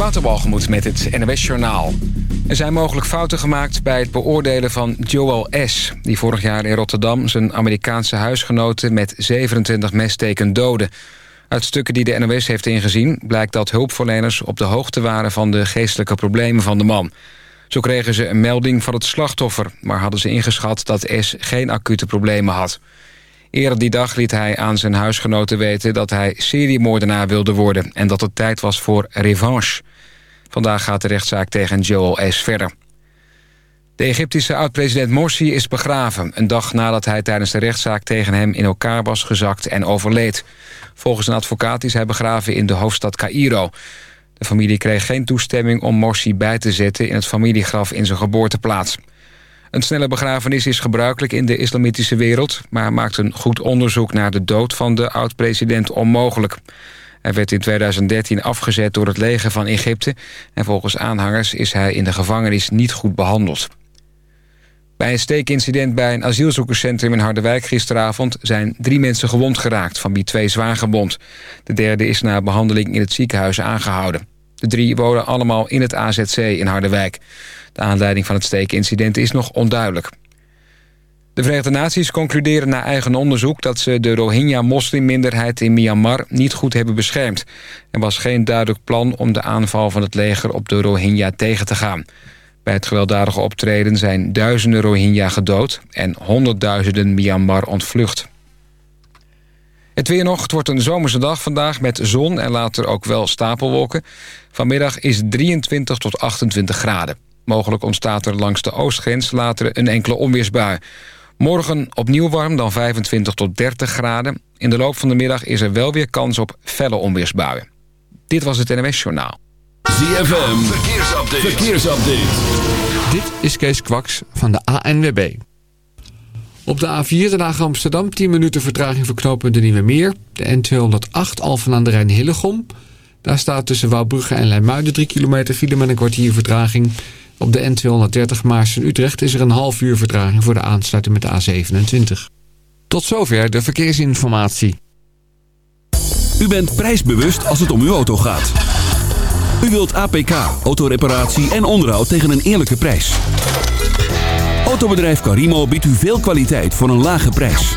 Waterbalgemoed met het NWS Journaal. Er zijn mogelijk fouten gemaakt bij het beoordelen van Joel S. Die vorig jaar in Rotterdam zijn Amerikaanse huisgenoten... met 27 messteken doden. Uit stukken die de NOS heeft ingezien... blijkt dat hulpverleners op de hoogte waren... van de geestelijke problemen van de man. Zo kregen ze een melding van het slachtoffer... maar hadden ze ingeschat dat S geen acute problemen had. Eerder die dag liet hij aan zijn huisgenoten weten... dat hij seriemoordenaar wilde worden... en dat het tijd was voor revanche. Vandaag gaat de rechtszaak tegen Joel S. verder. De Egyptische oud-president Morsi is begraven... een dag nadat hij tijdens de rechtszaak tegen hem in elkaar was gezakt en overleed. Volgens een advocaat is hij begraven in de hoofdstad Cairo. De familie kreeg geen toestemming om Morsi bij te zetten... in het familiegraf in zijn geboorteplaats. Een snelle begrafenis is gebruikelijk in de islamitische wereld... maar maakt een goed onderzoek naar de dood van de oud-president onmogelijk. Hij werd in 2013 afgezet door het leger van Egypte... en volgens aanhangers is hij in de gevangenis niet goed behandeld. Bij een steekincident bij een asielzoekerscentrum in Harderwijk gisteravond... zijn drie mensen gewond geraakt, van wie twee zwaar gewond. De derde is na behandeling in het ziekenhuis aangehouden. De drie wonen allemaal in het AZC in Harderwijk. De aanleiding van het steekincident is nog onduidelijk. De Verenigde Naties concluderen na eigen onderzoek... dat ze de Rohingya-moslimminderheid in Myanmar niet goed hebben beschermd. Er was geen duidelijk plan om de aanval van het leger op de Rohingya tegen te gaan. Bij het gewelddadige optreden zijn duizenden Rohingya gedood... en honderdduizenden Myanmar ontvlucht. Het weer nog, het wordt een zomerse dag vandaag met zon en later ook wel stapelwolken. Vanmiddag is 23 tot 28 graden. Mogelijk ontstaat er langs de oostgrens later een enkele onweersbui. Morgen opnieuw warm, dan 25 tot 30 graden. In de loop van de middag is er wel weer kans op felle onweersbuien. Dit was het NMS Journaal. ZFM, verkeersupdate. verkeersupdate. Dit is Kees Kwaks van de ANWB. Op de A4 Den Haag Amsterdam 10 minuten vertraging voor knooppunt de Nieuwe Meer. De N208 Alphen aan de Rijn Hillegom. Daar staat tussen Wouwbrugge en Leimuiden 3 kilometer file met een kwartier vertraging. Op de N230 Maarsen-Utrecht is er een half uur vertraging voor de aansluiting met de A27. Tot zover de verkeersinformatie. U bent prijsbewust als het om uw auto gaat. U wilt APK, autoreparatie en onderhoud tegen een eerlijke prijs. Autobedrijf Carimo biedt u veel kwaliteit voor een lage prijs.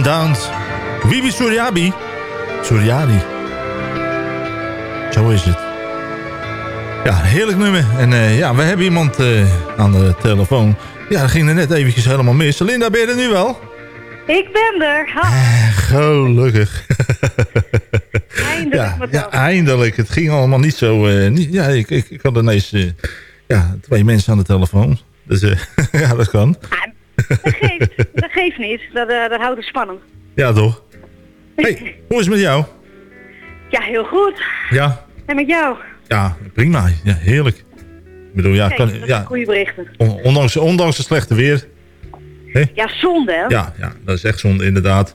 Undaand. Wibi Suryabi. Zo is het. Ja, heerlijk nummer. En uh, ja, we hebben iemand uh, aan de telefoon. Ja, dat ging er net eventjes helemaal mis. Linda, ben je er nu wel? Ik ben er. Ha. Eh, gelukkig. Eindelijk. Ja, ja, eindelijk. Het ging allemaal niet zo... Uh, niet, ja, ik, ik, ik had ineens ja, twee mensen aan de telefoon. Dus ja, dat kan. Dat, geeft, dat geeft niet. Dat, dat houdt het spannend. Ja, toch? hey, hoe is het met jou? Ja, heel goed. Ja? En met jou? Ja, prima. Ja, heerlijk. Ik bedoel, ja, Kijk, kan, ja goede berichten. on- ondanks, ondanks het slechte weer. Ja, zonde hè? Ja, ja, dat is echt zonde inderdaad.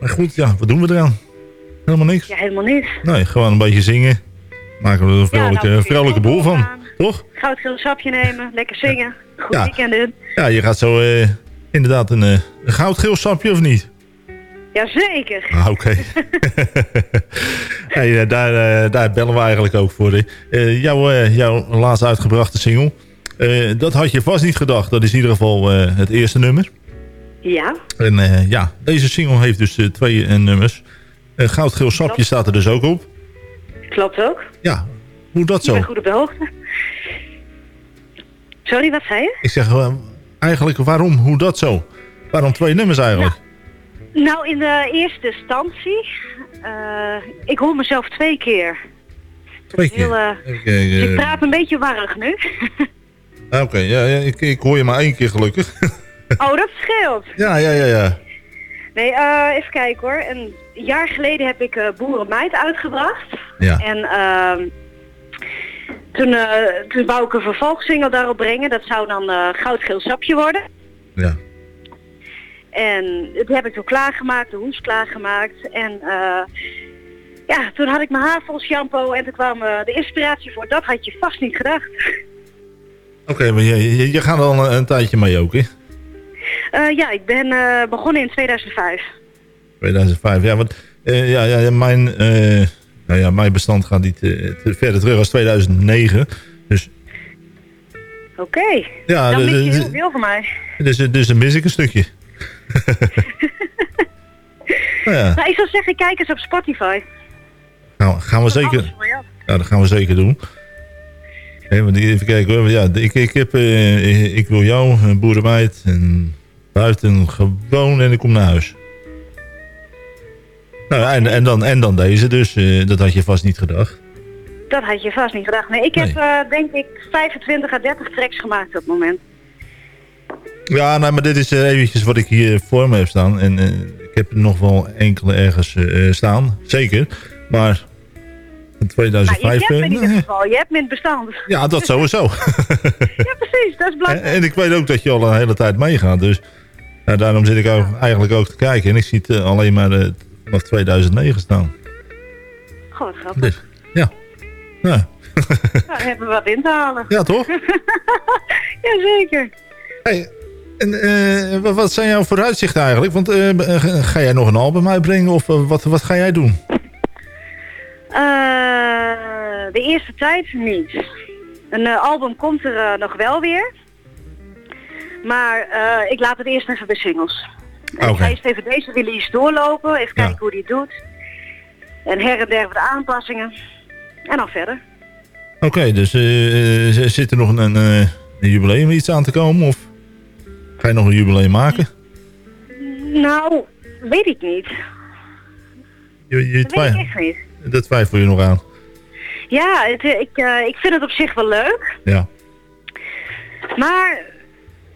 Maar goed, ja, wat doen we eraan? Helemaal niks. Ja, helemaal niet. Nee, gewoon een beetje zingen. Maken we er een vrolijke, nou, vrolijke boel van. Toch? Goudgeel sapje nemen, lekker zingen. Goed Ja. weekend in. Ja, je gaat zo eh, inderdaad een, eh, een goudgeel sapje of niet? Jazeker. Ah, oké. hey, eh, daar, daar bellen we eigenlijk ook voor. jouw, jouw laatst uitgebrachte single. dat had je vast niet gedacht. Dat is in ieder geval het eerste nummer. Ja, En ja, deze single heeft dus twee nummers. Goudgeel sapje Klopt. staat er dus ook op. klopt ook. Ja, hoe dat Ik zo? ben goed op de hoogte. Sorry, wat zei je? Ik zeg eh, eigenlijk waarom, hoe dat zo? Waarom twee nummers eigenlijk? Nou, in de eerste instantie, eh, ik hoor mezelf twee keer. Twee Heel, keer? eh, kijken, dus ik eh, praat een beetje warrig nu. ah, Oké, ja, ja, ik, ik hoor je maar één keer gelukkig. oh, dat scheelt. ja, ja, ja, ja. Nee, eh, even kijken hoor. Een jaar geleden heb ik eh Boerenmeid uitgebracht. Ja. En ehm, toen, toen wou ik een vervolgsingle daarop brengen. Dat zou dan eh Goudgeel Sapje worden. Ja. En dat heb ik toen klaargemaakt, de hoes klaargemaakt. En eh, ja, toen had ik mijn haar vol shampoo en toen kwam de inspiratie voor. Dat had je vast niet gedacht. Oké, maar je, je, je gaat al een, een tijdje mee ook, hè? Ja, ik ben begonnen in 2005. 2005, ja, want ja, ja, ja, mijn, eh, nou ja, mijn bestand gaat niet eh, verder terug als 2009. Dus Oké, ja, dan de- mis je heel veel van mij. dus, dus dan mis ik een stukje. nou ja, Nou, ik zou zeggen, kijk eens op Spotify. gaan, gaan we zeker, ja, dat gaan we zeker doen. Even kijken hoor. Ja, ik, ik heb, eh, ik wil jou, een boerenmeid, en buiten gewoon en ik kom naar huis. Nou, en, en, dan, en dan deze, dus eh, dat had je vast niet gedacht. Dat had je vast niet gedacht. Nee, ik heb eh, denk ik 25 à 30 tracks gemaakt op het moment. Ja, nou, maar dit is eh, eventjes wat ik hier voor me heb staan. En ik heb er nog wel enkele ergens staan, zeker. Maar in Nou, je 2005... hebt me in ieder geval, je hebt me in het bestand. ja, dat sowieso. ja, precies, dat is belangrijk. en ik weet ook dat je al een hele tijd meegaat. Dus nou, daarom zit ik ook, eigenlijk ook te kijken. En ik zie het alleen maar eh, vanaf 2009 staan. Wat grappig. Dus, ja. ja. Nou, hebben we wat in te halen. Ja, toch? Jazeker. Hey, en eh, wat- zijn jouw vooruitzichten eigenlijk? Want eh, eh, ga jij nog een album uitbrengen of wat, wat ga jij doen? De eerste tijd niet. Een album komt er nog wel weer. Maar ik laat het eerst even bij singles. Oké. Ik ga eerst even deze release doorlopen. Even Ja. kijken hoe die het doet. En her en der wat aanpassingen. En dan verder. Oké, dus eh, zit er nog een, een, eh, een jubileum iets aan te komen? Of ga je nog een jubileum maken? Nou, weet ik niet. Je, je Dat weet ik echt niet. dat twijfel je nog aan. Ja, het, ik, ik vind het op zich wel leuk. Ja. Maar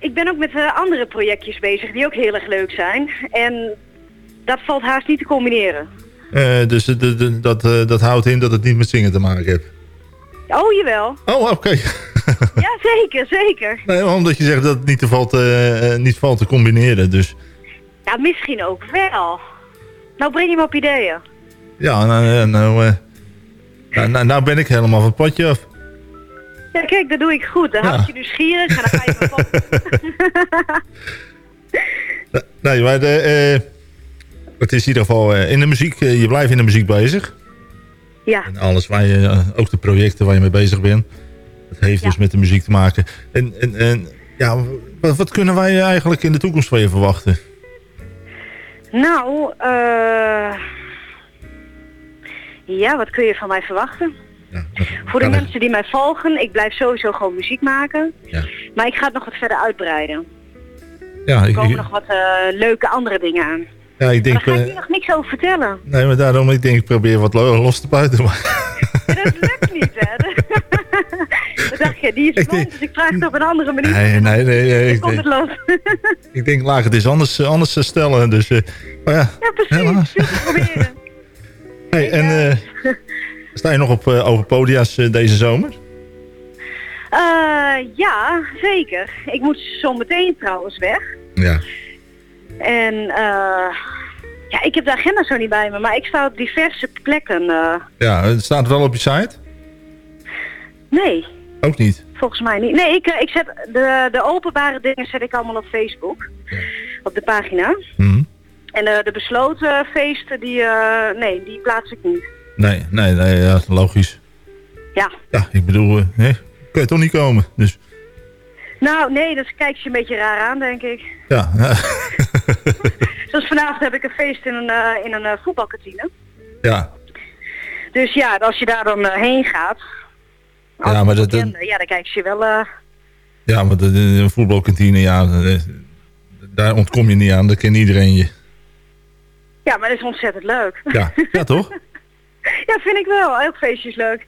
ik ben ook met eh, andere projectjes bezig die ook heel erg leuk zijn. En dat valt haast niet te combineren. Eh, dus de- de- dat, eh, dat houdt in dat het niet met zingen te maken heeft. Oh, jawel. Oh, oké. Ja, zeker, zeker. nee, omdat je zegt dat het niet, te valt, niet valt te combineren. Dus Ja, misschien ook wel. Nou, breng je me op ideeën. ja, nou, nou, nou, nou, nou ben ik helemaal van het padje af. Ja, kijk, dat doe ik goed. Dan Ja. houd je nieuwsgierig en dan ga je me op. Nee, maar de, het is in ieder geval eh, in de muziek. eh, je blijft in de muziek bezig. Ja, En alles waar je, eh, ook de projecten waar je mee bezig bent. Het heeft Ja. dus met de muziek te maken. En, en, en Ja, wat, wat kunnen wij eigenlijk in de toekomst van je verwachten? Nou, ja, wat kun je van mij verwachten? Voor de ik- mensen die mij volgen, ik blijf sowieso gewoon muziek maken. Ja. Maar ik ga het nog wat verder uitbreiden. Ja, Er ik, komen ik- nog wat eh, leuke andere dingen aan. ja, ik Daar denk... ga ik eh, hier nog niks over vertellen. nee, maar daarom, ik denk, ik probeer wat lo- los te buiten. Maar, Dat lukt niet, hè? Dacht je, die is rond, dus ik vraag het op een andere manier. nee, nee, nee. nee, ik, komt het los. ik denk, laat het eens anders, eh, anders eh, stellen. Dus, maar ja, ja, precies. helaas. Te proberen. Hey, en sta je nog op eh, open podia's eh, deze zomer? Eh, ja, zeker. Ik moet zo meteen trouwens weg. Ja. En eh, ja, ik heb de agenda zo niet bij me, maar ik sta op diverse plekken. eh, Ja, het staat wel op je site? nee, Ook niet. volgens mij niet. Nee, ik, ik zet de, de openbare dingen zet ik allemaal op Facebook. Op de pagina. Mhm. En de besloten feesten, die, nee, die plaats ik niet. Nee, nee, nee, ja, logisch. Ja. Ja, ik bedoel, eh, hè, kun je toch niet komen. Dus Nou, nee, dat kijkt je een beetje raar aan, denk ik. ja, Zoals vanavond heb ik een feest in een, eh, in een eh, voetbalkantine. ja. Dus ja, als je daar dan eh, heen gaat, Ja, maar dat- ja, dan kijk je wel... eh, ja maar de, de voetbalkantine, ja, eh, daar ontkom je niet aan. Dat kent iedereen je. ja, maar dat is ontzettend leuk. Ja, ja toch? ja, vind ik wel. Elk feestje is leuk.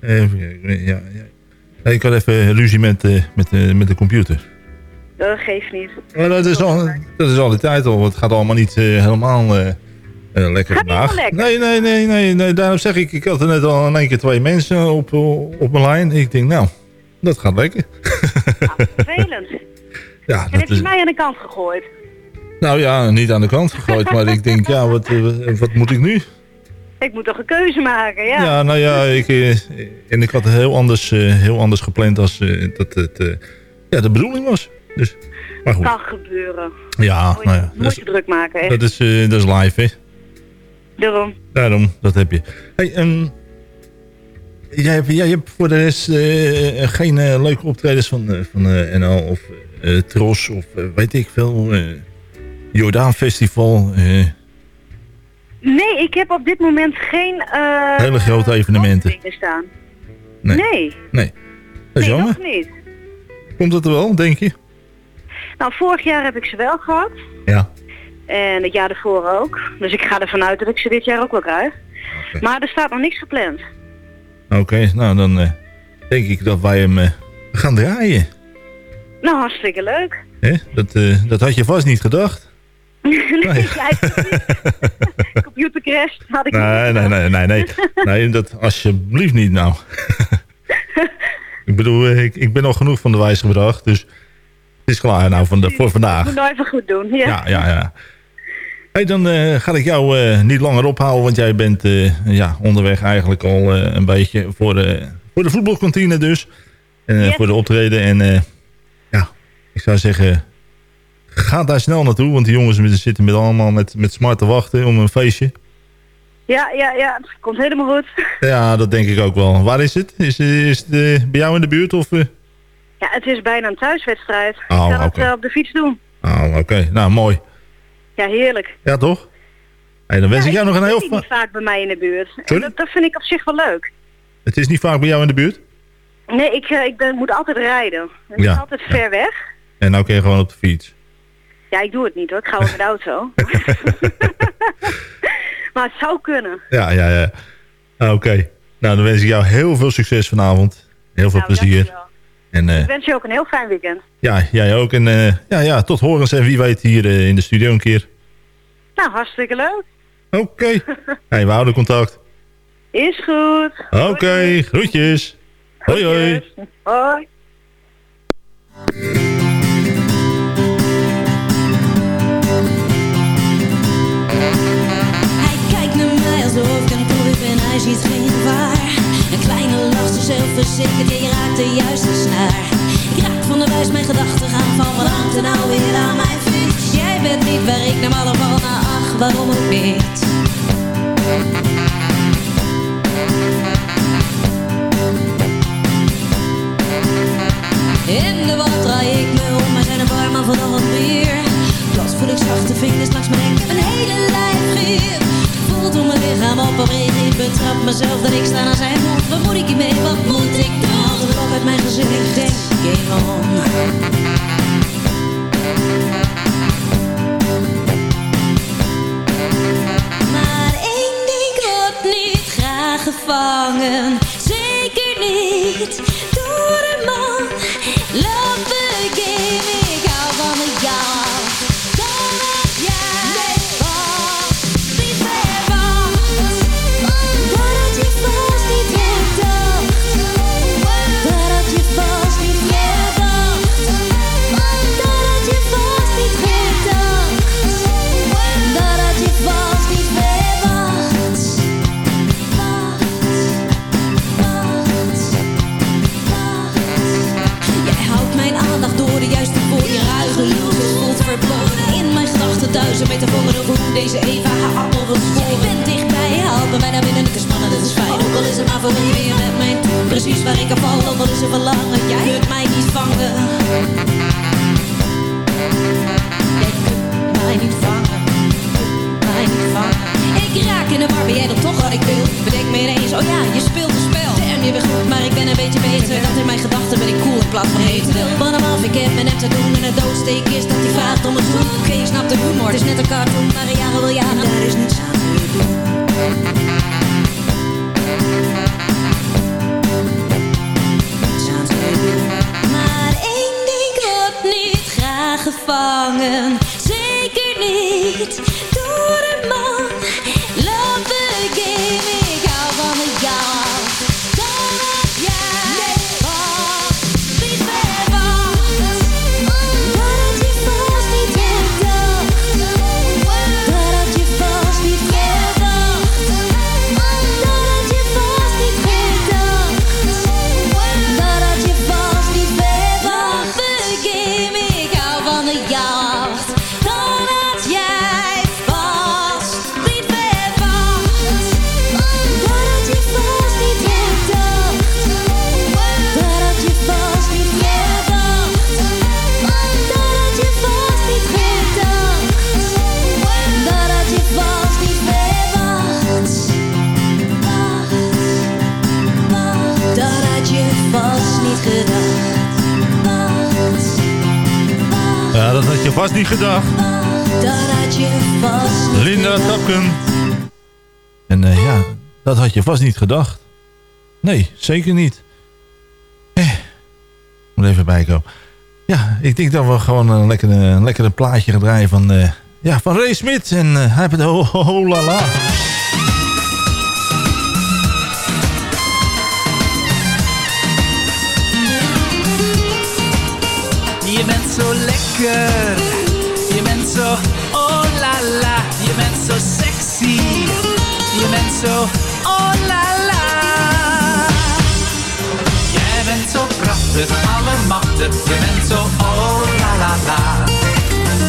Even kijken, ja, ja. Ik had even ruzie met, eh, met, eh, met de computer. Dat geeft niet. Maar dat is, al, dat is al die tijd al. Het gaat allemaal niet eh, helemaal lekker vandaag. lekker? Nee, nee, nee, nee, nee. Daarom zeg ik, ik had er net al in één keer twee mensen op, op mijn lijn. Ik denk, nou, dat gaat lekker. Vervelend. Ja, En dat heb je is, mij aan de kant gegooid? Nou ja, niet aan de kant gegooid. maar ik denk, ja, wat, eh, wat moet ik nu? Ik moet toch een keuze maken, ja. Ja, nou ja, ik, eh, en ik had het heel anders, eh, heel anders gepland als dat het ja, de bedoeling was. Dus, maar goed. Kan gebeuren. Ja, Moet je, nou ja, dat moet je druk maken, hè. dat is, dat is live, hè. Daarom. Daarom, dat heb je. Hey, ehm, jij, hebt, jij hebt voor de rest geen leuke optredens van, van NL of Tros of weet ik veel. Jordaan Festival. eh, Nee, ik heb op dit moment geen... eh hele grote evenementen. staan. Nee. Nee, Nee. Dat is nee jammer. nog niet. Komt dat er wel, denk je? Nou, vorig jaar heb ik ze wel gehad. Ja. En het jaar ervoor ook. Dus ik ga ervan uit dat ik ze dit jaar ook wel krijg. Maar er staat nog niks gepland. Oké, nou dan eh, denk ik dat wij hem gaan draaien. Nou, hartstikke leuk. Hè? Dat, dat had je vast niet gedacht. Nee, ja, computer crash had ik Nee, niet. nee, nee, nee, nee. Nee, dat alsjeblieft niet nou. ik bedoel, eh, ik, ik ben al genoeg van de wijs gebracht, dus het is klaar nou van de, voor Ik vandaag. moet nou even goed doen. Ja. Ja, ja, ja. Hey, dan eh, ga ik jou eh, niet langer ophouden, want jij bent ja, onderweg eigenlijk al een beetje voor, de voor de voetbalkantine dus. En Yes. voor de optreden. En ja, ik zou zeggen, ga daar snel naartoe, want die jongens zitten met allemaal met, met smart te wachten om een feestje. Ja, ja, ja, het komt helemaal goed. Ja, dat denk ik ook wel. Waar is het? Is, is het eh, bij jou in de buurt? Of, eh? Ja, het is bijna een thuiswedstrijd. Oh, ik kan het eh, op de fiets doen. Oh, oké. Nou, mooi. Ja, heerlijk. Ja, toch? Hey, dan wens ik jou nog een heel... Het is niet vaak bij mij in de buurt. En Sorry? dat, dat vind ik op zich wel leuk. Het is niet vaak bij jou in de buurt? Nee, ik, ik ben, moet altijd rijden. Het Ja, is altijd ver weg. En nou kun je gewoon op de fiets. Ja, ik doe het niet hoor. Ik ga wel met de auto. maar het zou kunnen. Ja, ja, ja. Ah, Oké. Nou, dan wens ik jou heel veel succes vanavond. Heel veel Nou, plezier. dankjewel. En eh, Ik wens je ook een heel fijn weekend. ja, jij ook. En eh, ja, ja, tot horens en wie weet hier eh, in de studio een keer. Nou, hartstikke leuk. Oké. hey, we houden contact. Is goed. Oké, groetjes. Hoi, hoi. Hoi. alsof ik een toe ben, hij ziet geen waar. Een kleine lach, zo zelfverzekerd, je raakt de juiste snaar. Ik raak van de wijs mijn gedachten gaan van wat hangt er nou weer aan mijn fiets. Jij bent niet waar ik naar alle val, nou ach, waarom ook niet? In de wand draai ik me om, maar zijn een barman van al het bier. Plas voel ik zachte vingers langs mijn enkel, mijn hele lijf gier mezelf dat ik sta aan zijn mond. Wat moet ik hiermee, wat moet ik doen? Op uit mijn gezicht, denk game. Maar één ding wordt niet graag gevangen. Zeker niet door een man. Deze Eva haar appel wil sporen Ik ben dichtbij, help me bijna binnen Het is spannend, het is fijn. Ook al is het maar voor je met mij Precies waar ik op val, ook al is er verlangen Jij kunt mij niet vangen. Jij kunt mij niet vangen. Mij niet vangen. Ik raak in de war, ben jij dan toch? Wat ik wil? Bedenk me ineens, oh ja, je speelt een spel Maar ik ben een beetje beter. Dat in mijn gedachten ben ik cool in plaats van hem af, ik heb me net te doen En het doodsteek is dat hij vraagt om zoen Oké, je snapt de humor, het is net een cartoon Maar een jaren wil jaren, daar is niets aan te doen niet gedacht. Linda. Tapken. En eh, ja, dat had je vast niet gedacht. Nee, zeker niet. Eh, moet even bijkomen. Ja, ik denk dat we gewoon een lekkere, een lekkere plaatje gaan draaien van, eh, ja, van Ray Smith. En eh, hij heeft het ho, ho, ho, la, la. Je bent zo lekker, zo oh la la, je bent zo sexy, je bent zo oh la la. Jij bent zo prachtig, alle machten, je bent zo oh la la la.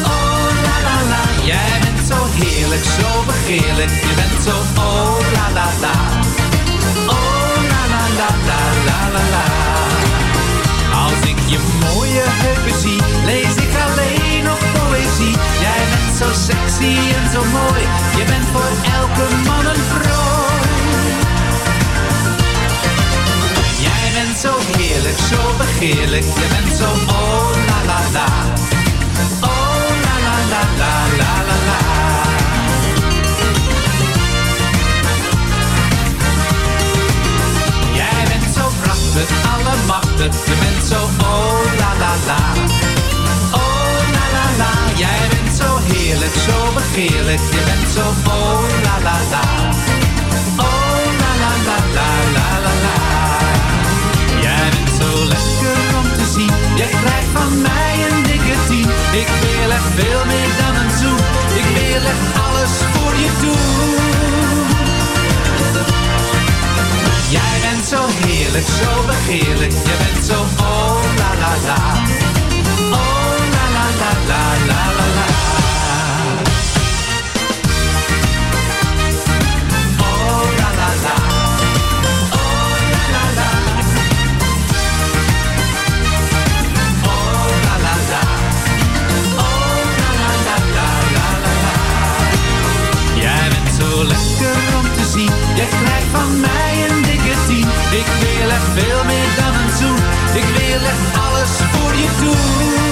Oh la la la, jij bent zo heerlijk, zo begeerlijk, je bent zo oh sexy en zo mooi, je bent voor elke man een prooi. Jij bent zo heerlijk, zo begeerlijk, je bent zo oh la la la. Oh la la la la la la la. Jij bent zo prachtig, alle machten, je bent zo oh la la la. Jij bent zo heerlijk, zo begeerlijk, je bent zo oh la la la. Oh la la la la la la la. Jij bent zo lekker om te zien, jij krijgt van mij een dikke tien. Ik wil echt veel meer dan een zoen, ik wil echt alles voor je doen. Jij bent zo heerlijk, zo begeerlijk. Je bent zo oh la la la. Oh la la la, oh la la la, oh la la la, oh la la la la la la. Jij bent zo lekker om te zien, Jij krijgt van mij een dikke zin. Ik wil echt veel meer dan een ik wil echt alles voor je doen.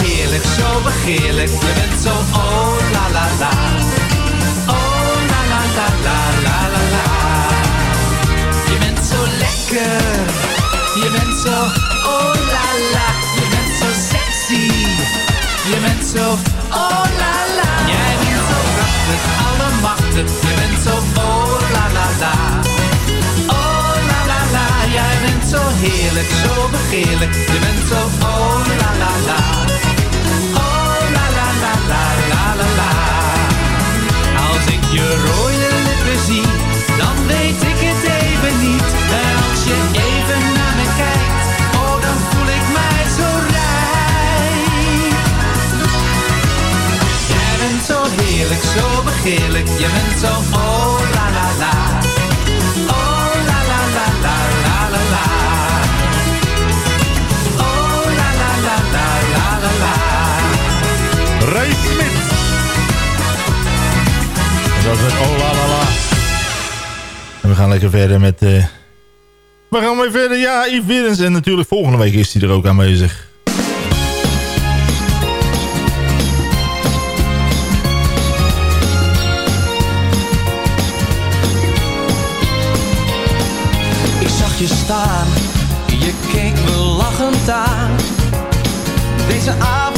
heerlijk, zo begeerlijk. Je bent zo oh la la la. Oh la la la la la la la. Je bent zo lekker. Je bent zo oh la la. Je bent zo sexy. Je bent zo oh la la. Jij bent zo prachtig, allemachtig. Je bent zo oh la la la. Oh la la la. Jij bent zo heerlijk, zo begeerlijk. Je bent zo oh la la la. Zo begeerlijk, je bent zo oh la la la. Oh la la la la la. Oh la la la la. Ray Smit. En dat is oh la la la. En we gaan lekker verder met... eh we gaan weer verder. Ja, Yves Widdens. En natuurlijk volgende week is hij er ook aanwezig. Deze avond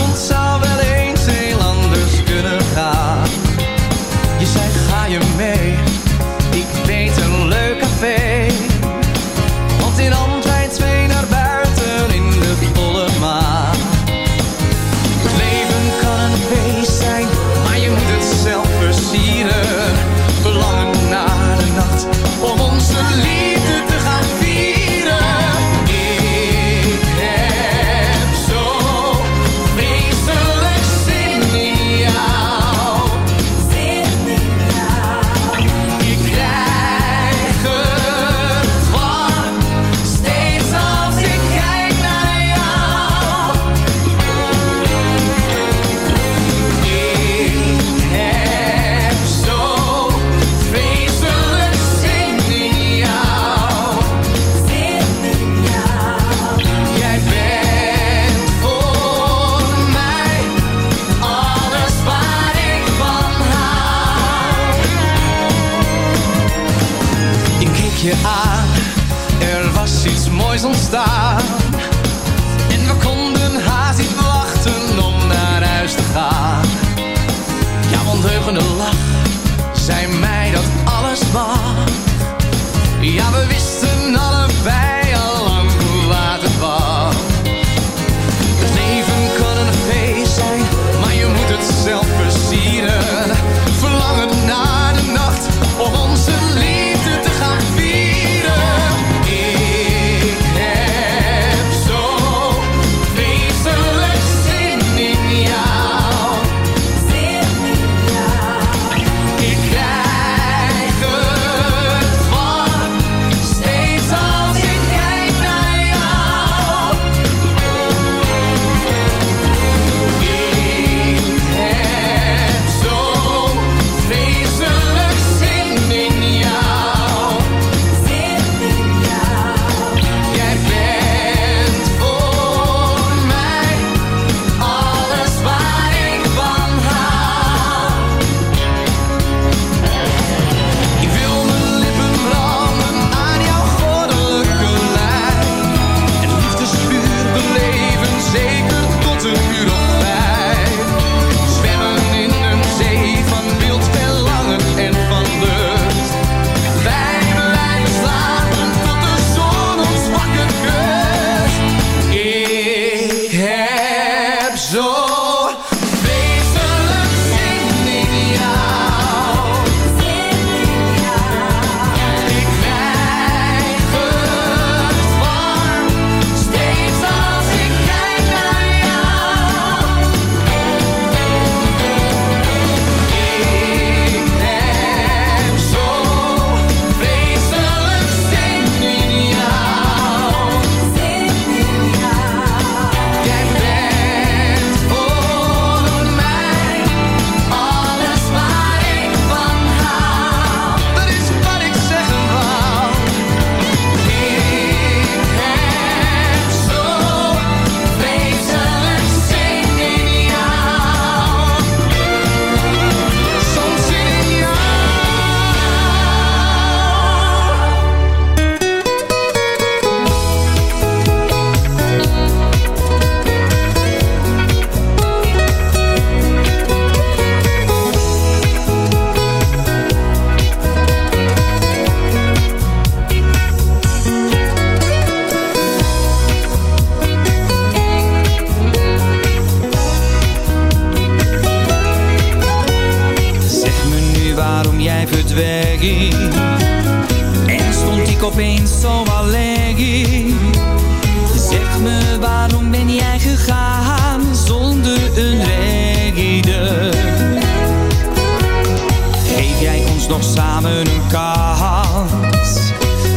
nog samen een kans?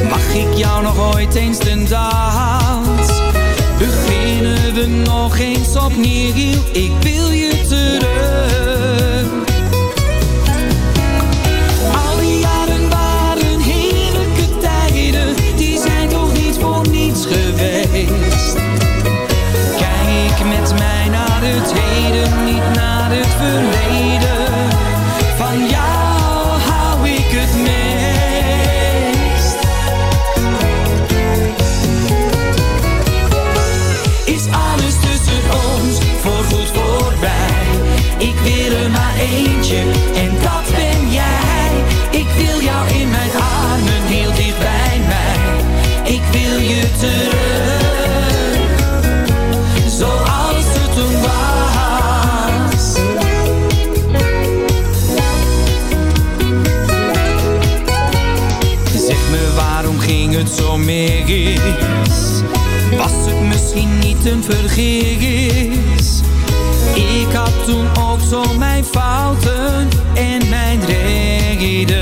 Mag ik jou nog ooit eens ten dans? Beginnen we nog eens opnieuw? Ik wil Ik had toen ook zo mijn fouten en mijn reden.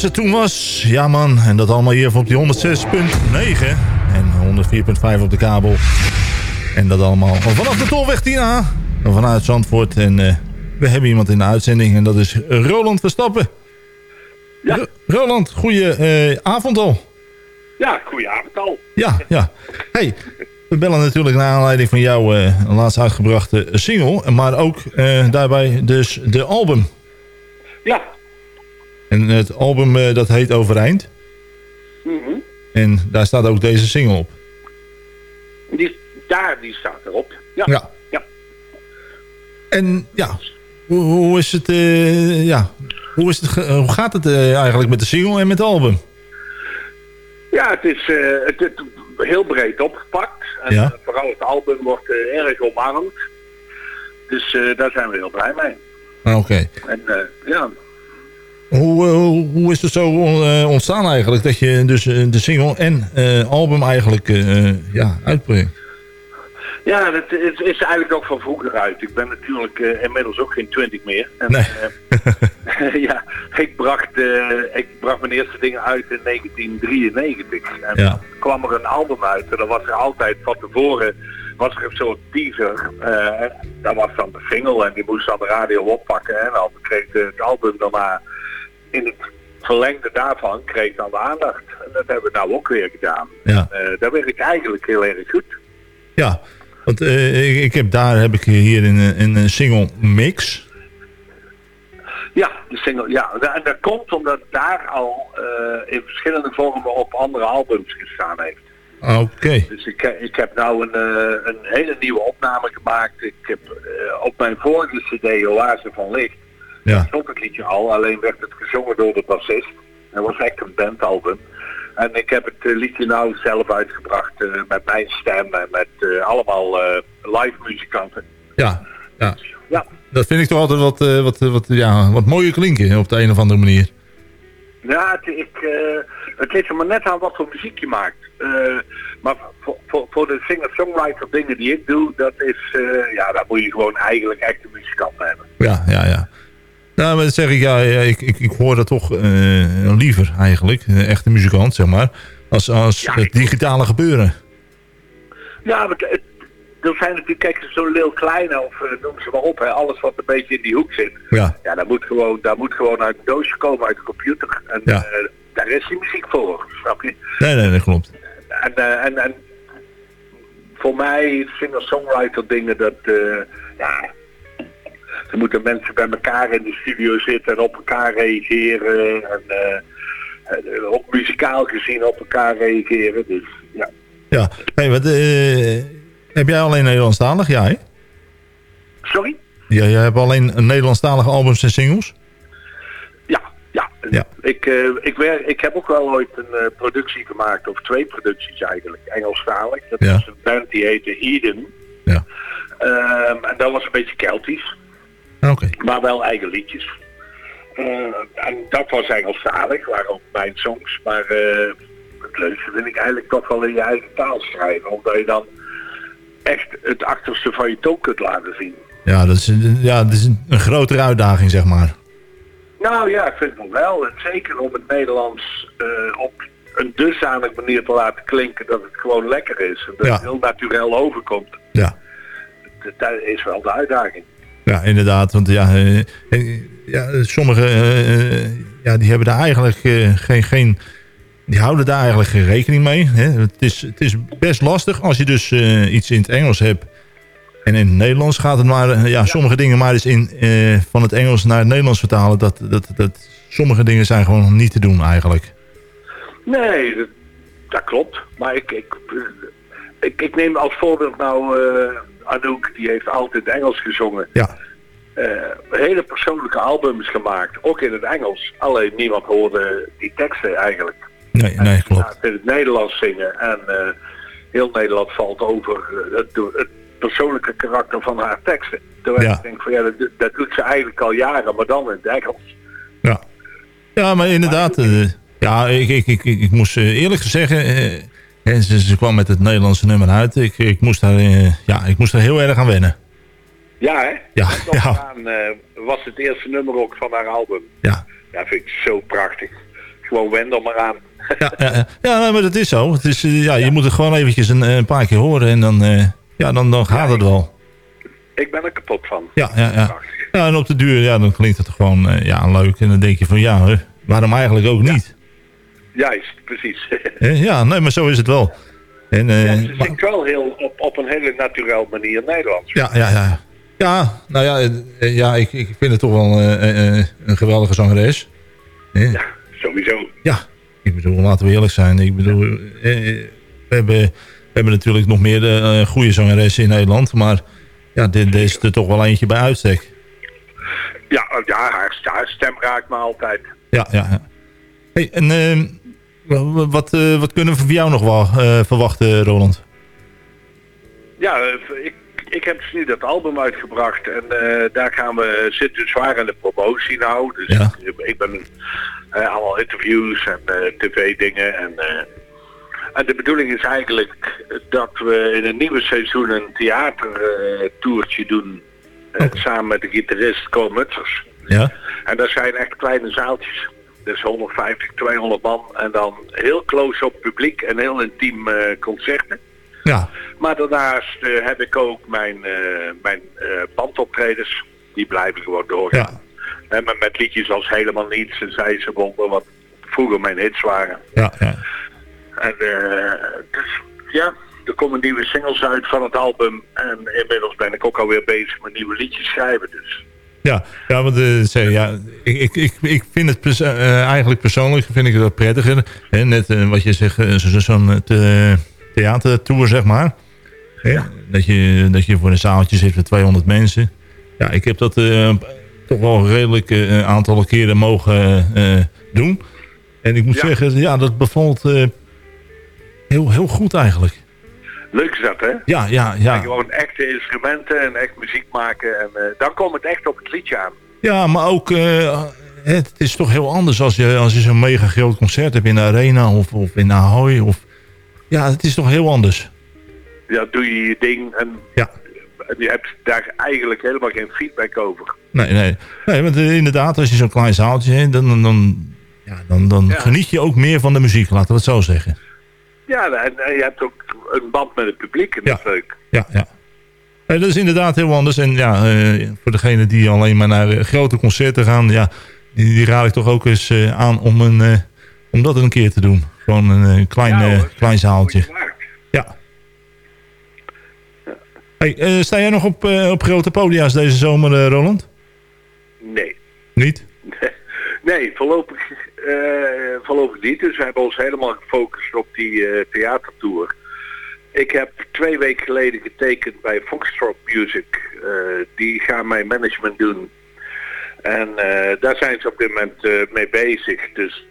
Zoals het toen was. Ja man, en dat allemaal hier op die 106.9 en 104.5 op de kabel. En dat allemaal vanaf de Tolweg Tina, vanuit Zandvoort. En eh, we hebben iemand in de uitzending en dat is Roland Verstappen. Ja. Roland, goeie eh, avond al. Ja, goedenavond al. Ja, ja. Hey, we bellen natuurlijk naar aanleiding van jouw eh, laatst uitgebrachte single. Maar ook daarbij dus de album. Ja. En het album eh, dat heet Overeind. Mhm. En daar staat ook deze single op. Die, daar, die staat erop. Ja. Ja. ja. En ja, hoe, hoe is het, eh, ja, hoe, is het eh, hoe gaat het eigenlijk met de single en met het album? Ja, het is het, het heel breed opgepakt. En Ja. vooral het album wordt erg omarmd. Dus daar zijn we heel blij mee. Ah, Oké. En ja, Hoe, eh, hoe, hoe is het zo eh, ontstaan eigenlijk dat je dus eh, de single en album eigenlijk ja, uitbrengt? Ja, het, het is eigenlijk ook van vroeger uit. Ik ben natuurlijk inmiddels ook geen twintig meer. En, Nee. ja, ik bracht, ik bracht mijn eerste dingen uit in 1993. En Ja. kwam er een album uit. En dan was er altijd van tevoren was er een soort teaser. dat was dan de single en die moest dan de radio oppakken. En dan kreeg het album daarna in het verlengde daarvan kreeg dan de aandacht. En dat hebben we nou ook weer gedaan. Ja. Eh, dat werkt eigenlijk heel erg goed. Ja, want eh, ik, ik heb, daar heb ik hier een, een, een single mix. Ja, de single, ja. En dat komt omdat daar al eh, in verschillende vormen op andere albums gestaan heeft. Oké. Dus ik, ik heb nou een, eh, een hele nieuwe opname gemaakt. Ik heb eh, op mijn vorige cd Oase van Licht Ja. stond het liedje al, alleen werd het gezongen door de bassist. Het was echt een bandalbum. En ik heb het eh, liedje nou zelf uitgebracht eh, met mijn stem en met eh, allemaal live muzikanten. Ja, ja. Ja. Dat vind ik toch altijd wat, wat, wat, ja, wat mooier klinken op de een of andere manier. Ja, het, ik, het ligt er maar net aan wat voor muziek je maakt. Maar voor, voor, voor de singer-songwriter dingen die ik doe, dat is, ja, daar moet je gewoon eigenlijk echte muzikanten hebben. Ja, ja, ja. Nou, maar dan zeg ik, ja, ik, ik, ik hoor dat toch eh, liever eigenlijk, een echte muzikant, zeg maar, als, als het digitale gebeuren. Ja, maar het, er zijn natuurlijk, kijk, zo'n Lil Kleine of eh, noem ze maar op, hè, alles wat een beetje in die hoek zit. Ja. Ja, dat moet gewoon, dat moet gewoon uit een doosje komen, uit de computer. En Ja. eh, daar is die muziek voor, snap je? Nee, nee, dat klopt. En, en, en voor mij, singer-songwriter dingen, dat, ja, er moeten mensen bij elkaar in de studio zitten en op elkaar reageren. En eh, ook muzikaal gezien op elkaar reageren. Dus ja. Ja, hey, wat, eh, heb jij alleen Nederlandstalig? Ja, hè? Sorry? Ja, jij hebt alleen een Nederlandstalige albums en singles? Ja, ja. Ja. Ik, ik, werk, ik heb ook wel ooit een productie gemaakt, of twee producties eigenlijk, Engelstalig. Dat Ja. was een band die heette Eden. Ja. Ehm, en dat was een beetje Keltisch. Maar wel eigen liedjes. Eh, en dat was Engelstalig, waren ook mijn songs. Maar eh, het leukste vind ik eigenlijk toch wel in je eigen taal schrijven. Omdat je dan echt het achterste van je tong kunt laten zien. Ja, dat is, een- ja, dat is een, een grotere uitdaging, zeg maar. Nou ja, ik vind het wel. En zeker om het Nederlands eh, op een dusdanige manier te laten klinken dat het gewoon lekker is. En dat Ja. het heel natuurlijk overkomt. Ja. Dat, dat is wel de uitdaging. Ja, inderdaad. Want ja, eh, eh, ja sommige eh, ja, die hebben daar eigenlijk geen, geen... Die houden daar eigenlijk geen rekening mee. Hè? Het, is, het is best lastig als je dus iets in het Engels hebt. En in het Nederlands gaat het maar... ja, sommige dingen maar eens in, van het Engels naar het Nederlands vertalen. Dat, dat, dat, sommige dingen zijn gewoon niet te doen eigenlijk. Nee, dat, dat klopt. Maar ik, ik, ik, ik neem als voorbeeld nou Anouk, die heeft altijd Engels gezongen. Ja. Eh, hele persoonlijke albums gemaakt, ook in het Engels. Alleen niemand hoorde die teksten eigenlijk. Nee, nee, klopt. In het Nederlands zingen en eh, heel Nederland valt over eh, het, het persoonlijke karakter van haar teksten. Terwijl Ja. ik denk van ja, dat, dat doet ze eigenlijk al jaren, maar dan in het Engels. Ja, ja maar inderdaad. ja, ik, ik, ik, ik, ik moest eerlijk zeggen... hè, ze, ze kwam met het Nederlandse nummer uit. Ik, ik, moest daar, eh, ja, ik moest er heel erg aan wennen. Ja, hè? Ja, ja. aan, eh, was het eerste nummer ook van haar album. Ja. Ja, vind ik zo prachtig. Gewoon wend er maar aan. Ja, ja, maar dat is zo. Het is, eh, ja, je moet het gewoon eventjes een, een paar keer horen en dan, ja, dan, dan gaat het wel. Ik ben er kapot van. Ja, ja, ja. ja, en op de duur ja, dan klinkt het gewoon ja, leuk. En dan denk je van ja, hè, waarom eigenlijk ook niet? Juist, precies. Hè, Ja, nee, maar zo is het wel. En, eh, Ze zingt wel heel op, op een hele naturel manier Nederlands. Ja, ja, ja. Ja, nou ja, eh, eh, ja ik, ik vind het toch wel eh, eh, een geweldige zangeres. Ja, Sowieso. ja, ik bedoel, laten we eerlijk zijn. Ik bedoel, eh, eh, we, hebben, we hebben natuurlijk nog meer eh, goede zangeressen in Nederland. Maar ja, dit, dit is er toch wel eentje bij uitstek. Ja, ja haar, haar stem raakt me altijd. Ja, ja, ja. Hey, en eh, wa- wat, eh, wat kunnen we van jou nog wel eh, verwachten, Roland? Ja, ik, ik heb dus nu dat album uitgebracht en eh, daar gaan we zitten zwaar in de promotie nou. Dus Ja. ik, ik ben allemaal interviews en tv-dingen en... en de bedoeling is eigenlijk dat we in een nieuwe seizoen een theatertoertje doen. samen met de gitarist Cole Mutsers. Ja? En dat zijn echt kleine zaaltjes. Dus 150, 200 man. En dan heel close op publiek en heel intiem eh, concerten. Ja. Maar daarnaast eh, heb ik ook mijn, eh, mijn bandoptredens. Die blijven gewoon doorgaan. En met, liedjes als Helemaal Niets en Zij ze wonder, wat vroeger mijn hits waren. Ja, ja. En eh, dus ja, er komen nieuwe singles uit van het album. En inmiddels ben ik ook alweer bezig met nieuwe liedjes schrijven. Dus Ja, ja want eh, zeg, ja, ik, ik, ik, vind het perso- eh, eigenlijk persoonlijk vind ik het wel prettiger. Hè, net eh, wat je zegt, eh, zo- zo- zo'n eh, the- theatertour, zeg maar. Hè, dat, je, dat je voor een zaaltje zit met 200 mensen. Ja, ik heb dat eh, toch wel redelijk eh, een aantal keren mogen eh, doen. En ik moet Ja. zeggen, ja, dat bevalt eh, heel, heel goed eigenlijk. Leuk is dat, hè? Ja, ja, ja. En gewoon echte instrumenten en echt muziek maken. En eh, dan komt het echt op het liedje aan. Ja, maar ook, eh, het is toch heel anders als je, als je zo'n mega groot concert hebt in de arena of, of in Ahoy. Of, ja, het is toch heel anders. Ja, doe je je ding en Ja. je hebt daar eigenlijk helemaal geen feedback over. Nee, nee. nee want eh, inderdaad, als je zo'n klein zaaltje hebt, dan, dan, dan, ja, dan, dan Ja. geniet je ook meer van de muziek, laten we het zo zeggen. Ja, en, je hebt ook een band met het publiek en dat is leuk. Ja, ja. Eh, dat is inderdaad heel anders. En ja, eh, voor degenen die alleen maar naar eh, grote concerten gaan, ja, die, die raad ik toch ook eens aan om, een, om dat een keer te doen. Gewoon een klein, klein zaaltje. Ja. Hey, sta jij nog op, op grote podia's deze zomer, Roland? Nee. Niet? Nee, voorlopig, voorlopig niet. Dus we hebben ons helemaal gefocust op die eh, theatertour. Ik heb twee weken geleden getekend bij Foxtrot Music. Eh, die gaan mijn management doen. En eh, daar zijn ze op dit moment eh, mee bezig. Dus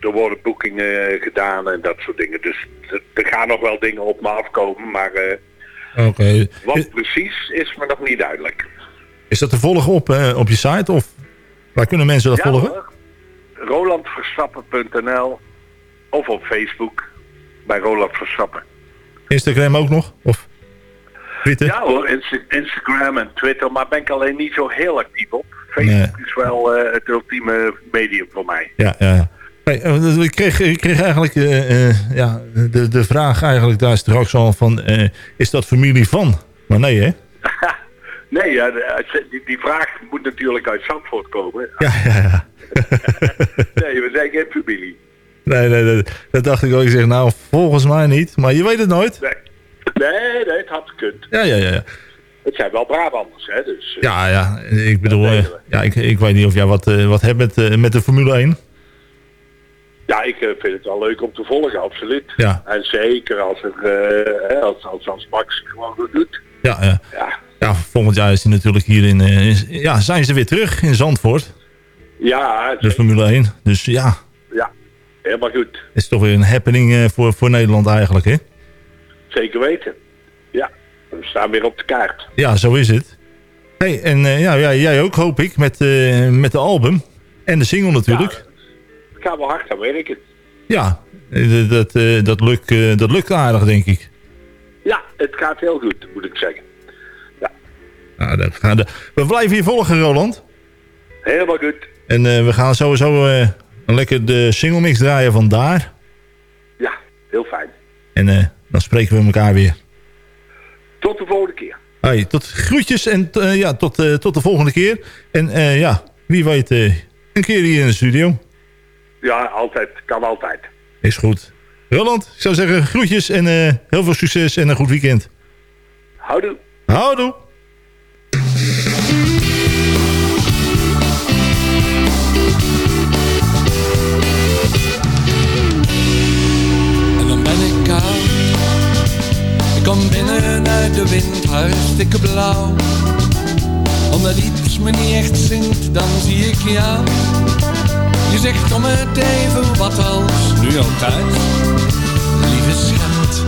er worden boekingen gedaan en dat soort dingen. Dus er- gaan nog wel dingen op me afkomen. Maar eh, wat precies is me nog niet duidelijk. Is dat te volgen op, eh, op je site? Of waar kunnen mensen dat Ja, volgen? hoor. RolandVerstappen.nl of op Facebook bij Roland Verstappen. Instagram ook nog? Of Twitter? Ja hoor, Insta- Instagram en Twitter, maar ben ik alleen niet zo heel actief op. Facebook is wel eh, het ultieme medium voor mij. Ja, ja, eh, ik, kreeg, ik kreeg eigenlijk eh, ja, de, de vraag eigenlijk daar straks al van... is dat familie van? Maar nee, hè? Nee, ja, de- die, die vraag moet natuurlijk uit Zandvoort komen. Ja, ja, ja. Nee, we zijn geen familie. Nee, nee, nee. Dat dacht ik ook. Ik zeg, nou, volgens mij niet. Maar je weet het nooit. Nee, nee, nee het had gekund. Ja, ja, ja. ja. Het zijn wel Brabanders, hè. Dus, eh, Ja, ja. Ik bedoel, eh, ja, ik, ik weet niet of jij wat, eh, wat hebt met, eh, met de Formule 1. Ja, ik eh, vind het wel leuk om te volgen, absoluut. Ja. En zeker als, er, eh, als, als Max gewoon goed doet. Ja, ja. Ja. Ja, volgend jaar is hij natuurlijk hier in... eh, is- ja, zijn ze weer terug in Zandvoort. Ja, De Formule 1. Dus ja, ja, helemaal goed. is toch weer een happening eh, voor, voor Nederland eigenlijk, hè? Zeker weten. Ja, we staan weer op de kaart. Ja, zo is het. Hey, en eh, ja, ja, jij ook, hoop ik, met, eh, met de album. En de single natuurlijk. Ik ga wel hard aan werken. Ja, dat, eh, dat, lukt, dat lukt aardig, denk ik. Ja, het gaat heel goed, moet ik zeggen. De... We blijven je volgen, Roland. Helemaal goed. En eh, we gaan sowieso eh, een lekker de single mix draaien van daar. Ja, heel fijn. En eh, dan spreken we elkaar weer. Tot de volgende keer. Hey, tot groetjes en ja, tot, tot de volgende keer. En ja, wie weet, een keer hier in de studio. Ja, altijd. Kan altijd. Is goed. Roland, ik zou zeggen groetjes en heel veel succes en een goed weekend. Houdoe. Houdoe. Kom binnen uit de wind, hartstikke blauw. Omdat iets me niet echt zingt, dan zie ik jou. Je zegt om het even wat als nu altijd. Lieve schat,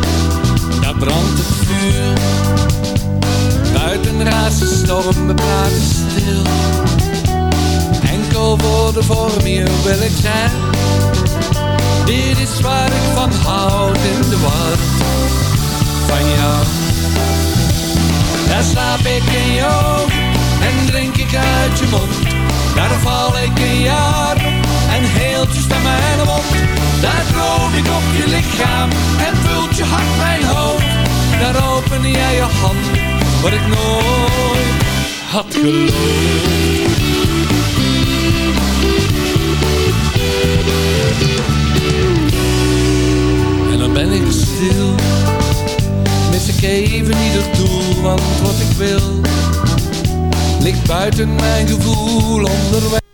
daar brandt het vuur. Buiten raast de storm, we praten stil. Enkel voor de vorm hier wil ik zijn. Dit is waar ik van houd in de warmte van jou. Daar slaap ik in je ogen en drink ik uit je mond. Daar val ik in je armen en heeltjes naar mijn mond. Daar droom ik op je lichaam en vult je hart mijn hoofd. Daar open jij je hand, wat ik nooit had geloofd. En dan ben ik stil Mis ik even ieder doel Want wat ik wil Ligt buiten mijn gevoel onderweg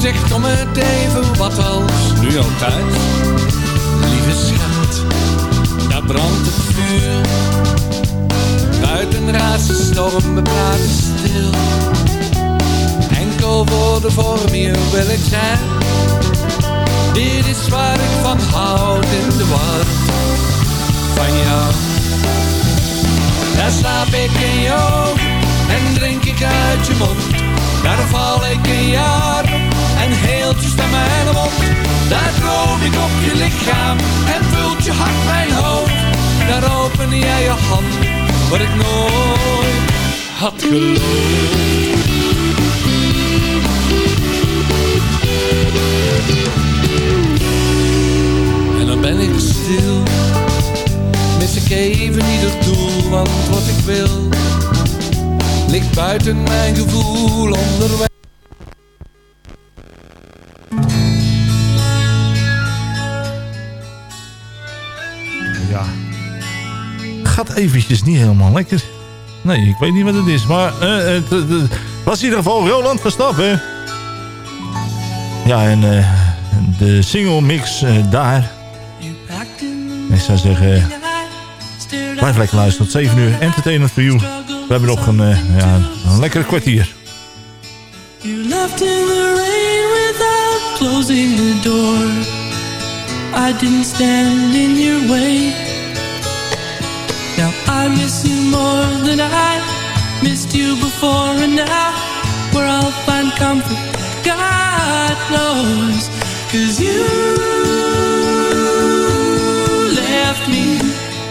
zegt om het even wat als nu altijd. Lieve schat, daar brandt het vuur. Buiten raast de storm, we praten stil. Enkel voor de vorm hier wil ik zijn. Dit is waar ik van houd in de warmte van jou. Daar slaap ik in ogen en drink ik uit je mond. Daar val ik in je armen en heelt je stem mijn mond. Daar droom ik op je lichaam en vult je hart mijn hoofd. Daar open jij je hand, wat ik nooit had geloofd. En dan ben ik stil, mis ik even het doel, want wat ik wil ligt buiten mijn gevoel onderweg. Eventjes niet helemaal lekker. Nee, ik weet niet wat het is. Maar eh, het, het- was in ieder geval Roland Verstappen. Ja, en eh, de single mix eh, daar. Ik zou zeggen, blijf lekker luisteren tot 7 uur. Entertainment for you. We hebben nog een, eh, ja, een lekkere kwartier. You left in the rain without closing the door. I didn't stand in your way. I miss you more than I missed you before, and now where I'll find comfort, God knows. Cause you left me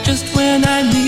just when I needed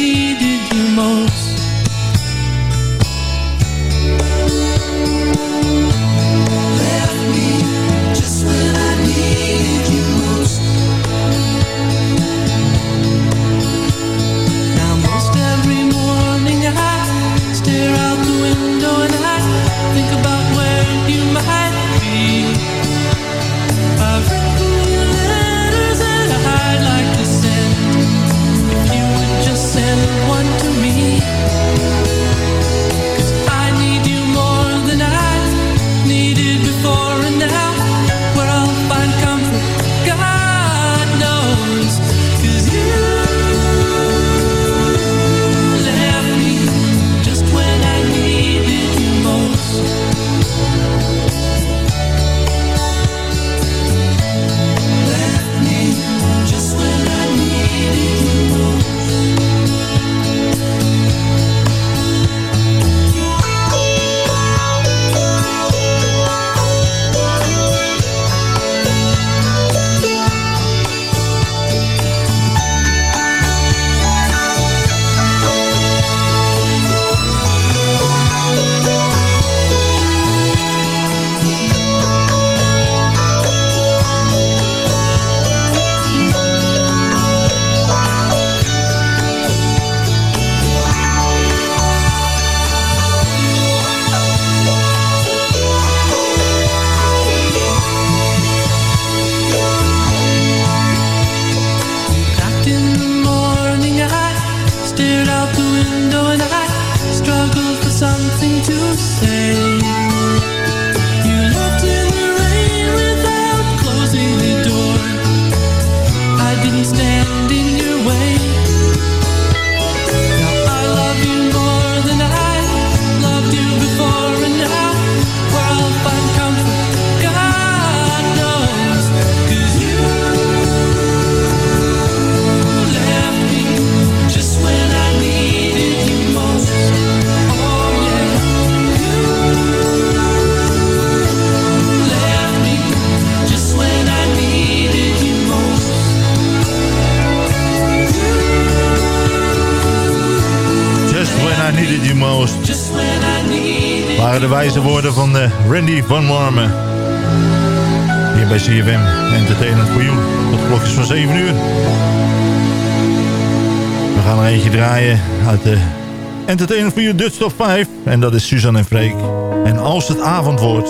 wijze woorden van eh, Randy van Warmen. Hier bij CFM Entertainment for You. Tot klokjes van 7 uur. We gaan er eentje draaien uit de Entertainment for You Dutch Top 5. En dat is Suzanne en Freek. En als het avond wordt...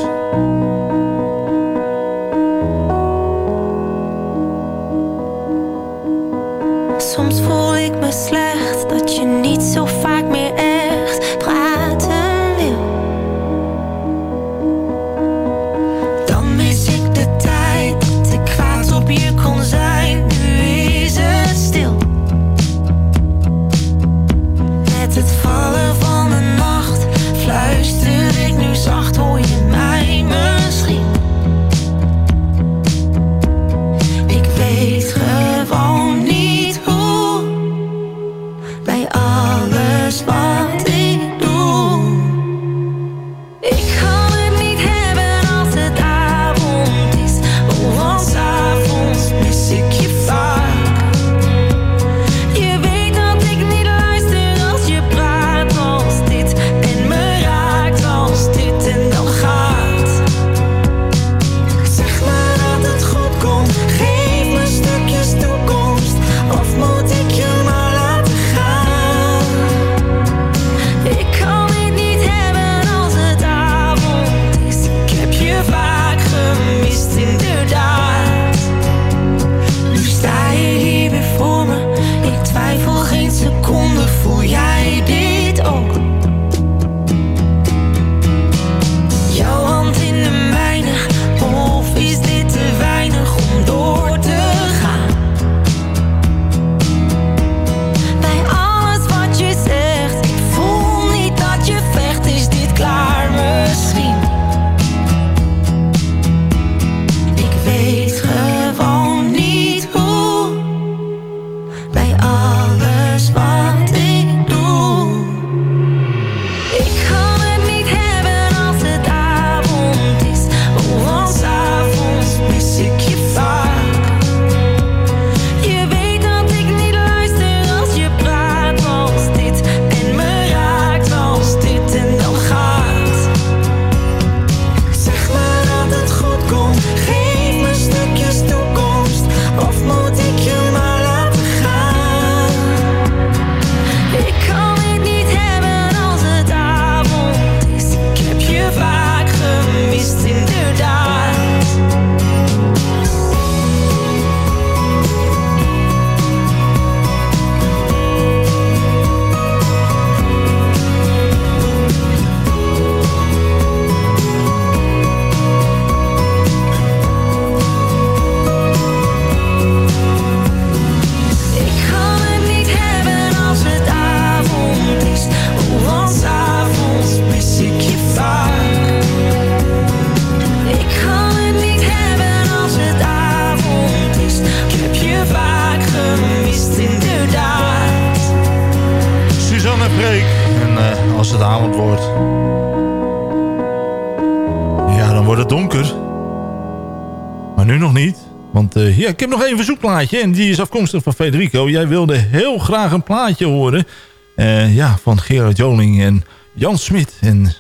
ik heb nog één verzoekplaatje. En die is afkomstig van Federico. Jij wilde heel graag een plaatje horen. Uh, ja, van Gerard Joling en Jan Smit. En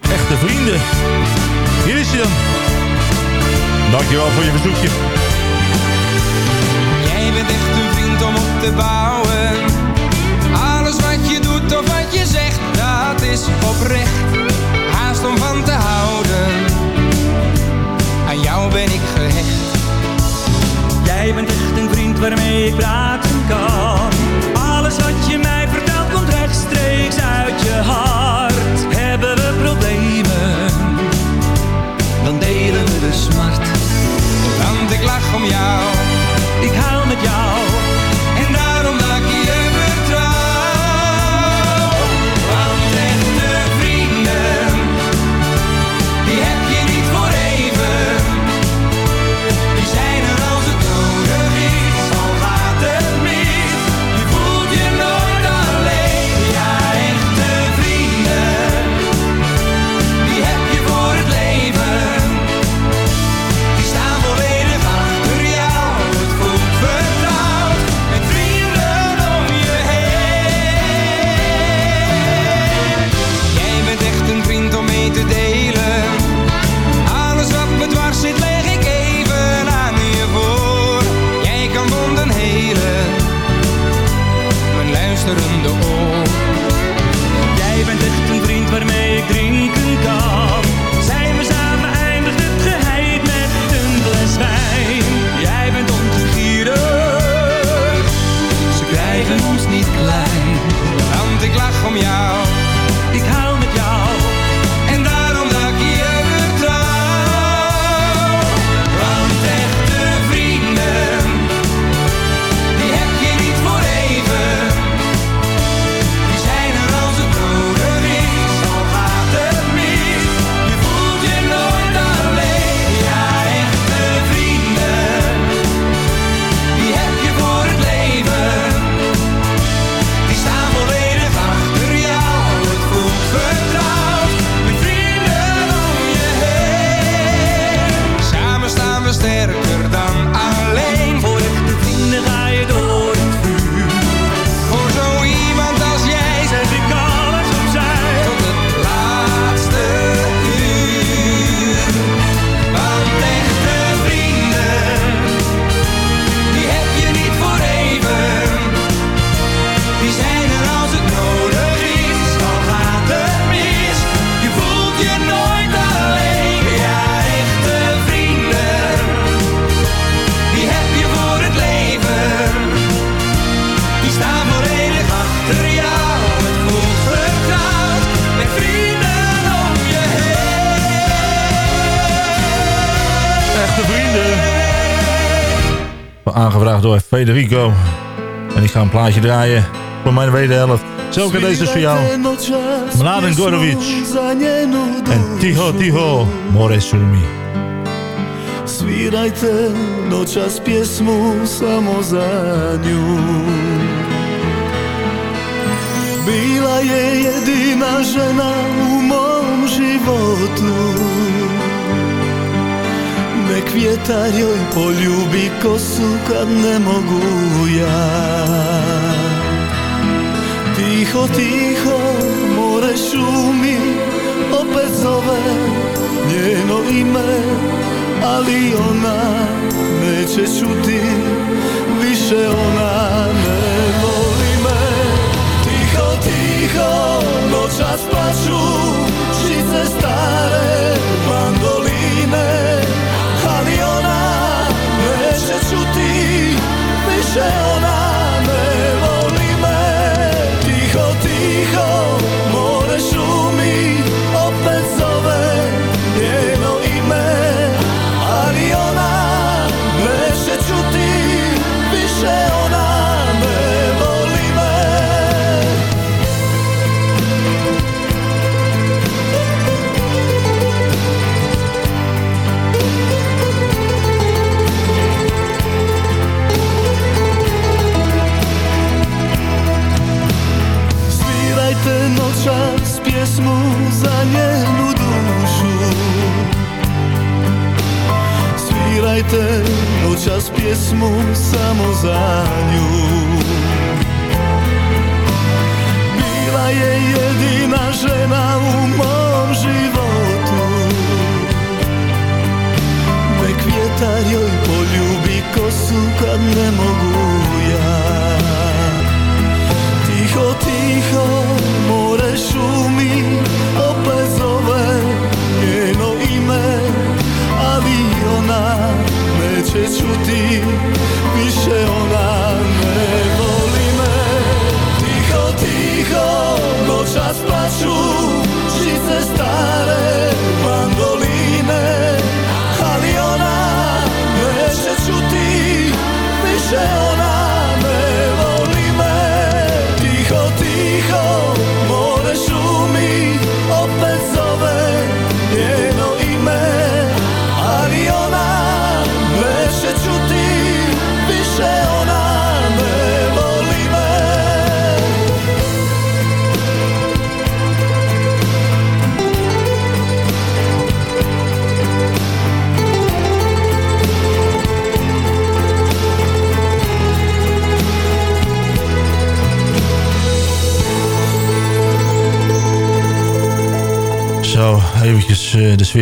echte vrienden. Hier is hij dan. Dankjewel voor je verzoekje. Jij bent echt een vriend om op te bouwen. Alles wat je doet of wat je zegt, dat is oprecht. Haast om van te houden. Aan jou ben ik waarmee ik praten kan. Alles wat je mij vertelt komt rechtstreeks uit je hart. Hebben we problemen, dan delen we de smart. Want ik lach om jou, ik hou met jou. Aangevraagd door Federico. En ik ga een plaatje draaien voor mijn wederhelft. Zelke deze is voor jou. Mladen Gorovic. En Tiho Tiho More Surmi. Svirajte noćas pjesmu samo za nju Bila je jedina žena u mom životu Nek vjetar joj poljubi kosu kad ne mogu ja. Tiho, tiho, more šumi Opet zove njeno ime Ali ona neće čuti Više ona ne voli me. Tiho, tiho, noćas plaću Žice stare, mandoline show. Svirajte noćas pjesmu samo za nju Bila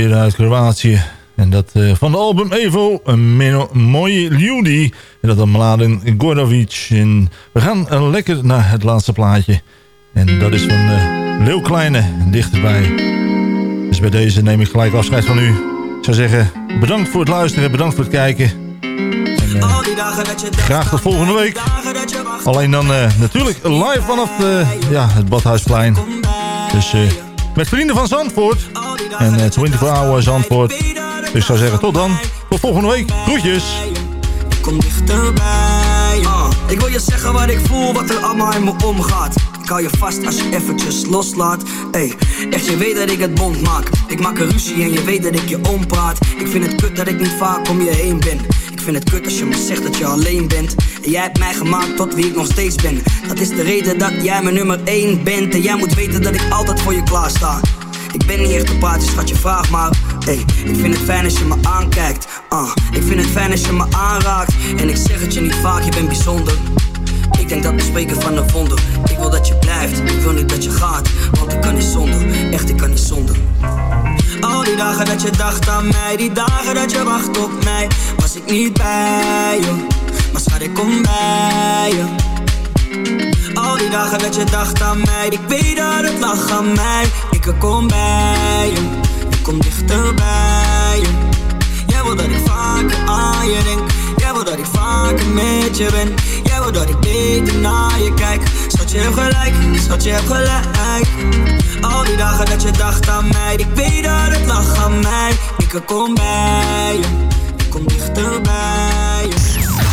uit Kroatië. En dat eh, van de album Evo, een mooie Ljudi. En dat dan Mladen Gordovic. En we gaan eh, lekker naar het laatste plaatje. En dat is van eh Leeuw Kleine, dichterbij. Dus bij deze neem ik gelijk afscheid van u. Ik zou zeggen, bedankt voor het luisteren, bedankt voor het kijken. En, graag tot volgende week. Alleen dan natuurlijk live vanaf ja, het Badhuisplein. Dus met vrienden van Zandvoort. En eh 24 Hour Zandvoort. Dus ik zou zeggen, tot dan. Tot volgende week. Groetjes. Kom dichterbij. Ah, ik wil je zeggen wat ik voel, wat er allemaal in me omgaat. Ik hou je vast als je eventjes loslaat. Ey, echt je weet dat ik het bond maak. Ik maak een ruzie en je weet dat ik je ompraat. Ik vind het kut dat ik niet vaak om je heen ben. Ik vind het kut als je me zegt dat je alleen bent. En jij hebt mij gemaakt tot wie ik nog steeds ben. Dat is de reden dat jij mijn nummer 1 bent. En jij moet weten dat ik altijd voor je klaar sta. Ik ben niet echt een praatje, schat je vraag maar. Hey, ik vind het fijn als je me aankijkt. Ah, Ik vind het fijn als je me aanraakt. En ik zeg het je niet vaak, je bent bijzonder. Ik denk dat we spreken van een wonder. Ik wil dat je blijft, ik wil niet dat je gaat. Want ik kan niet zonder, echt ik kan niet zonder. Al die dagen dat je dacht aan mij Die dagen dat je wacht op mij Was ik niet bij je. Maar schat ik kom bij je al die dagen dat je dacht aan mij. Ik weet dat het lag aan mij. Ik kom bij je. Ik kom dichterbij Jij wil dat ik vaker aan je denk. Jij wil dat ik vaker met je ben. Jij wil dat ik beter naar je kijk. Schat je gelijk, schat je hebt gelijk. Al die dagen dat je dacht aan mij. Ik weet dat het lag aan mij. Ik kom bij je. Ik kom dichterbij